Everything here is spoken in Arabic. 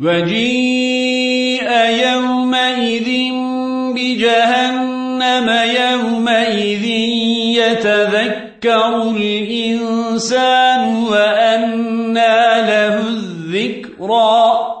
وجيء يومئذ بجهنم يومئذ يتذكر الإنسان وأنى له الذكرى.